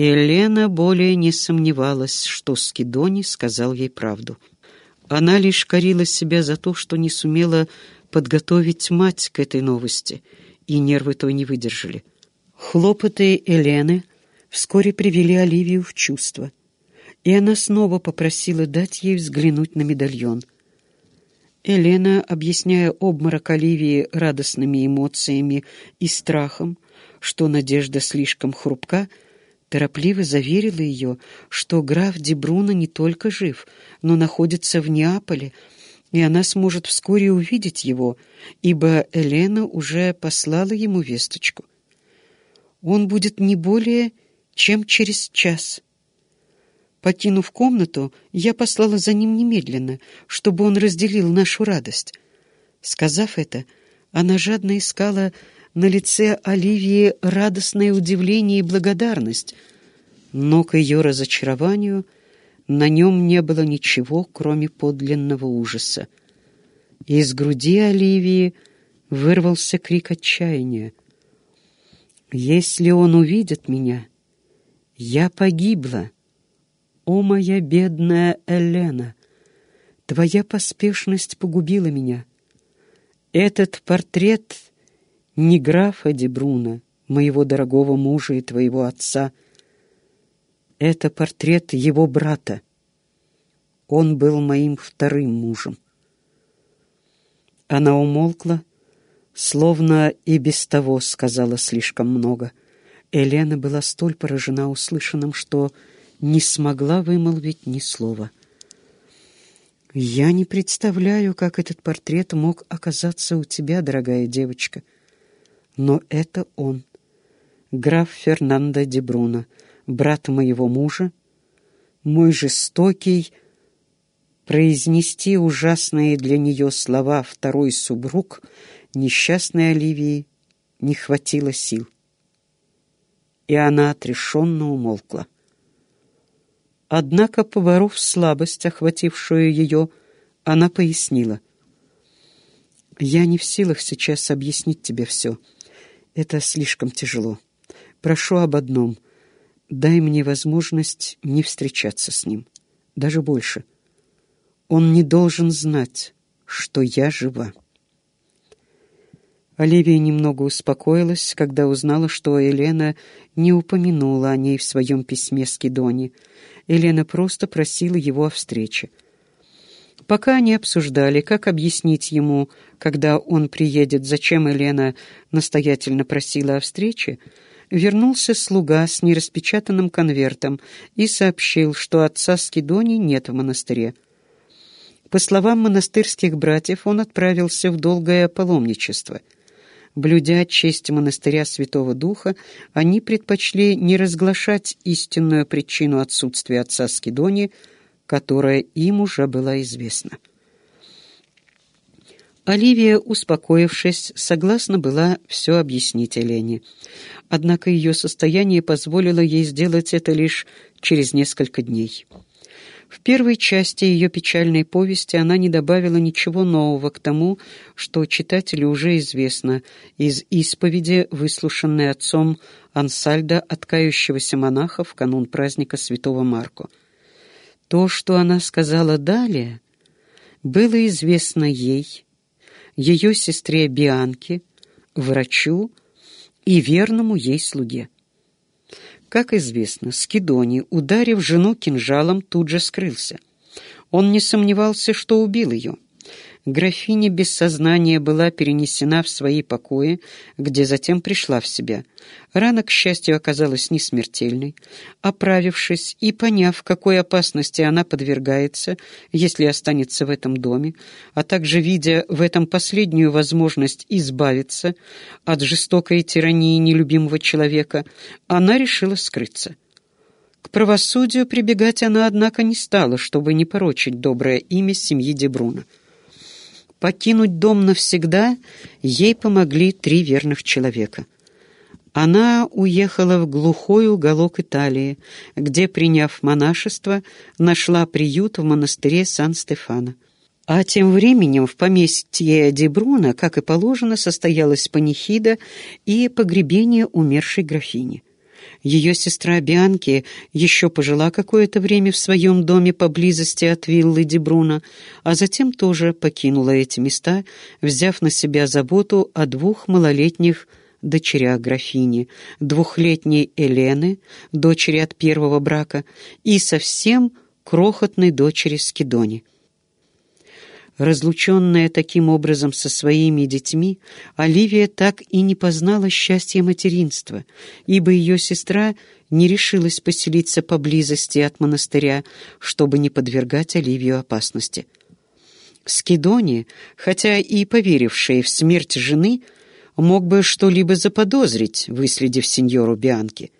Елена более не сомневалась, что Скидони сказал ей правду. Она лишь корила себя за то, что не сумела подготовить мать к этой новости, и нервы той не выдержали. Хлопоты Елены вскоре привели Оливию в чувство, и она снова попросила дать ей взглянуть на медальон. Елена, объясняя обморок Оливии радостными эмоциями и страхом, что надежда слишком хрупка, торопливо заверила ее, что граф Дебруно не только жив, но находится в Неаполе, и она сможет вскоре увидеть его, ибо Елена уже послала ему весточку. Он будет не более, чем через час. Покинув комнату, я послала за ним немедленно, чтобы он разделил нашу радость. Сказав это, она жадно искала на лице Оливии радостное удивление и благодарность, но к ее разочарованию на нем не было ничего, кроме подлинного ужаса. Из груди Оливии вырвался крик отчаяния. «Если он увидит меня, я погибла. О, моя бедная Элена! Твоя поспешность погубила меня. Этот портрет не графа Дебруна, моего дорогого мужа и твоего отца. Это портрет его брата. Он был моим вторым мужем. Она умолкла, словно и без того сказала слишком много. Елена была столь поражена услышанным, что не смогла вымолвить ни слова. «Я не представляю, как этот портрет мог оказаться у тебя, дорогая девочка», но это он, граф Фернандо де Бруно, брат моего мужа, мой жестокий, произнести ужасные для нее слова второй супруг несчастной Оливии не хватило сил. И она отрешенно умолкла. Однако, поборов слабость, охватившую ее, она пояснила. «Я не в силах сейчас объяснить тебе все». Это слишком тяжело. Прошу об одном. Дай мне возможность не встречаться с ним. Даже больше. Он не должен знать, что я жива. Оливия немного успокоилась, когда узнала, что Елена не упомянула о ней в своем письме с Кедони. Елена просто просила его о встрече. Пока они обсуждали, как объяснить ему, когда он приедет, зачем Елена настоятельно просила о встрече, вернулся слуга с нераспечатанным конвертом и сообщил, что отца Скидони нет в монастыре. По словам монастырских братьев, он отправился в долгое паломничество. Блюдя честь монастыря Святого Духа, они предпочли не разглашать истинную причину отсутствия отца Скидони – которая им уже была известна. Оливия, успокоившись, согласна была все объяснить Елене. Однако ее состояние позволило ей сделать это лишь через несколько дней. В первой части ее печальной повести она не добавила ничего нового к тому, что читателю уже известно из исповеди, выслушанной отцом Ансальда от кающегося монаха в канун праздника святого Марко. То, что она сказала далее, было известно ей, ее сестре Бианке, врачу и верному ей слуге. Как известно, Скидони, ударив жену кинжалом, тут же скрылся. Он не сомневался, что убил ее. Графиня без сознания была перенесена в свои покои, где затем пришла в себя. Рана, к счастью, оказалась не смертельной. Оправившись и поняв, какой опасности она подвергается, если останется в этом доме, а также видя в этом последнюю возможность избавиться от жестокой тирании нелюбимого человека, она решила скрыться. К правосудию прибегать она, однако, не стала, чтобы не порочить доброе имя семьи Дебруна. Покинуть дом навсегда ей помогли три верных человека. Она уехала в глухой уголок Италии, где, приняв монашество, нашла приют в монастыре Сан-Стефано. А тем временем в поместье Дебруна, как и положено, состоялась панихида и погребение умершей графини. Ее сестра Бианки еще пожила какое-то время в своем доме поблизости от виллы Дебруна, а затем тоже покинула эти места, взяв на себя заботу о двух малолетних дочерях графини, двухлетней Елены, дочери от первого брака, и совсем крохотной дочери Скидони. Разлученная таким образом со своими детьми, Оливия так и не познала счастья материнства, ибо ее сестра не решилась поселиться поблизости от монастыря, чтобы не подвергать Оливию опасности. Скидони, хотя и поверивший в смерть жены, мог бы что-либо заподозрить, выследив сеньору Бианки.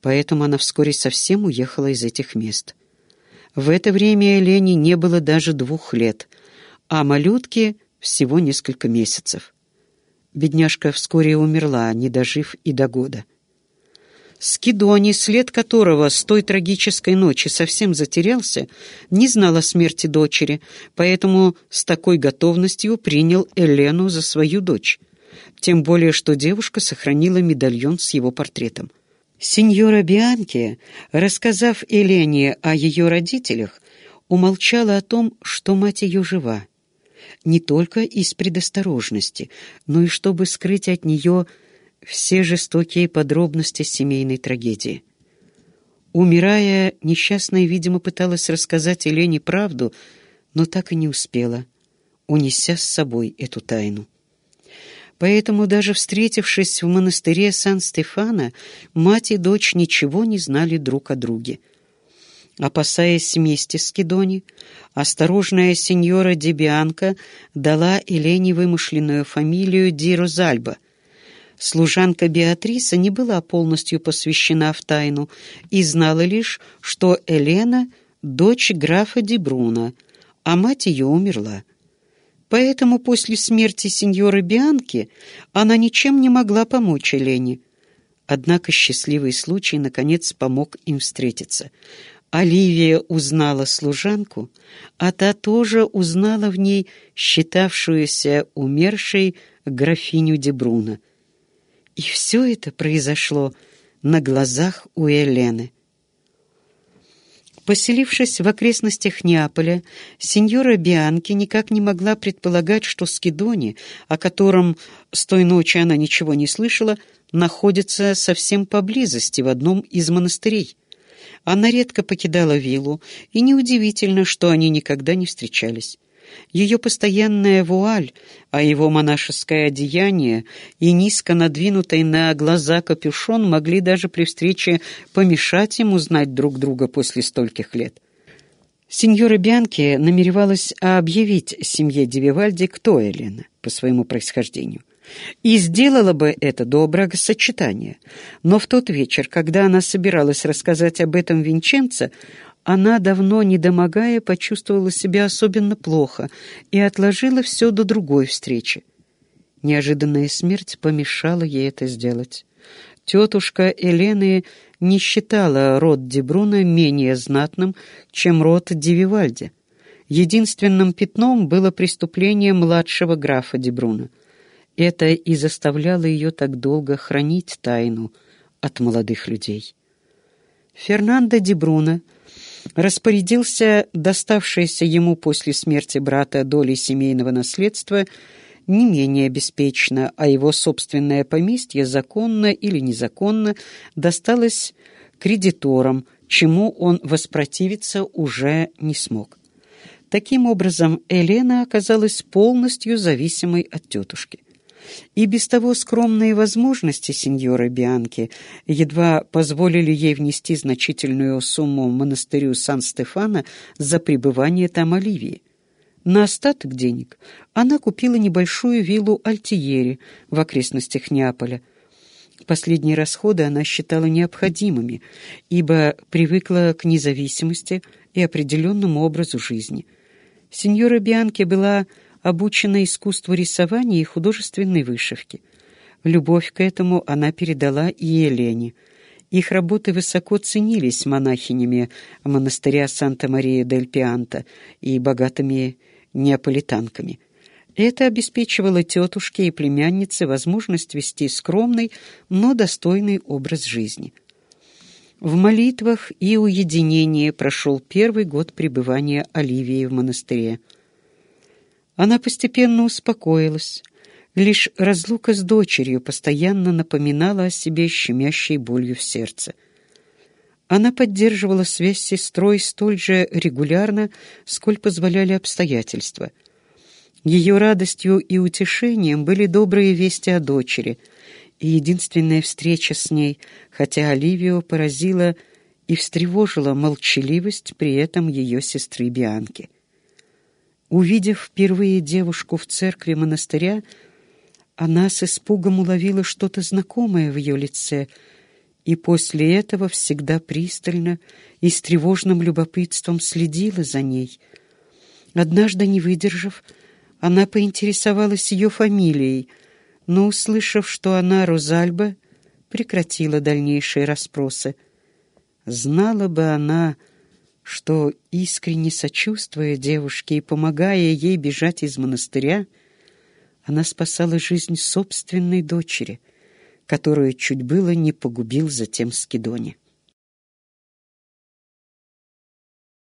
Поэтому она вскоре совсем уехала из этих мест. В это время Елене не было даже двух лет — а малютке всего несколько месяцев. Бедняжка вскоре умерла, не дожив и до года. Скидони, след которого с той трагической ночи совсем затерялся, не знал о смерти дочери, поэтому с такой готовностью принял Элену за свою дочь. Тем более, что девушка сохранила медальон с его портретом. Сеньора Бианки, рассказав Элене о ее родителях, умолчала о том, что мать ее жива не только из предосторожности, но и чтобы скрыть от нее все жестокие подробности семейной трагедии. Умирая, несчастная, видимо, пыталась рассказать Елене правду, но так и не успела, унеся с собой эту тайну. Поэтому, даже встретившись в монастыре Сан-Стефана, мать и дочь ничего не знали друг о друге — Опасаясь мести Скидони, осторожная сеньора Дебианка дала Елене вымышленную фамилию Ди Розальба. Служанка Беатриса не была полностью посвящена в тайну и знала лишь, что Елена — дочь графа Ди Бруно, а мать ее умерла. Поэтому после смерти сеньоры Бианки она ничем не могла помочь Елене. Однако счастливый случай, наконец, помог им встретиться — Оливия узнала служанку, а та тоже узнала в ней считавшуюся умершей графиню Дебруна. И все это произошло на глазах у Елены. Поселившись в окрестностях Неаполя, сеньора Бианки никак не могла предполагать, что Скидони, о котором с той ночи она ничего не слышала, находится совсем поблизости в одном из монастырей. Она редко покидала виллу, и неудивительно, что они никогда не встречались. Ее постоянная вуаль, а его монашеское одеяние и низко надвинутый на глаза капюшон могли даже при встрече помешать им узнать друг друга после стольких лет. Сеньора Бианки намеревалась объявить семье Девивальди, кто Элена по своему происхождению и сделала бы это до бракосочетания. Но в тот вечер, когда она собиралась рассказать об этом Винченце, она, давно недомогая, почувствовала себя особенно плохо и отложила все до другой встречи. Неожиданная смерть помешала ей это сделать. Тетушка Елены не считала род Дебруна менее знатным, чем род Дививальди. Единственным пятном было преступление младшего графа Дебруна — это и заставляло ее так долго хранить тайну от молодых людей. Фернандо Ди Бруно распорядился доставшееся ему после смерти брата долей семейного наследства не менее беспечно, а его собственное поместье законно или незаконно досталось кредиторам, чему он воспротивиться уже не смог. Таким образом, Елена оказалась полностью зависимой от тетушки. И без того скромные возможности сеньоры Бианки едва позволили ей внести значительную сумму монастырю Сан-Стефано за пребывание там Оливии. На остаток денег она купила небольшую виллу Альтиери в окрестностях Неаполя. Последние расходы она считала необходимыми, ибо привыкла к независимости и определенному образу жизни. Сеньора Бианки была обучена искусству рисования и художественной вышивки. Любовь к этому она передала и Елене. Их работы высоко ценились монахинями монастыря Санта-Мария-дель-Пианта и богатыми неаполитанками. Это обеспечивало тетушке и племяннице возможность вести скромный, но достойный образ жизни – В молитвах и уединении прошел первый год пребывания Оливии в монастыре. Она постепенно успокоилась. Лишь разлука с дочерью постоянно напоминала о себе щемящей болью в сердце. Она поддерживала связь с сестрой столь же регулярно, сколь позволяли обстоятельства. Ее радостью и утешением были добрые вести о дочери — и единственная встреча с ней, хотя Оливию поразила и встревожила молчаливость при этом ее сестры Бианки. Увидев впервые девушку в церкви монастыря, она с испугом уловила что-то знакомое в ее лице и после этого всегда пристально и с тревожным любопытством следила за ней. Однажды, не выдержав, она поинтересовалась ее фамилией — но, услышав, что она Розальба, прекратила дальнейшие расспросы. Знала бы она, что, искренне сочувствуя девушке и помогая ей бежать из монастыря, она спасала жизнь собственной дочери, которую чуть было не погубил затем Скидони.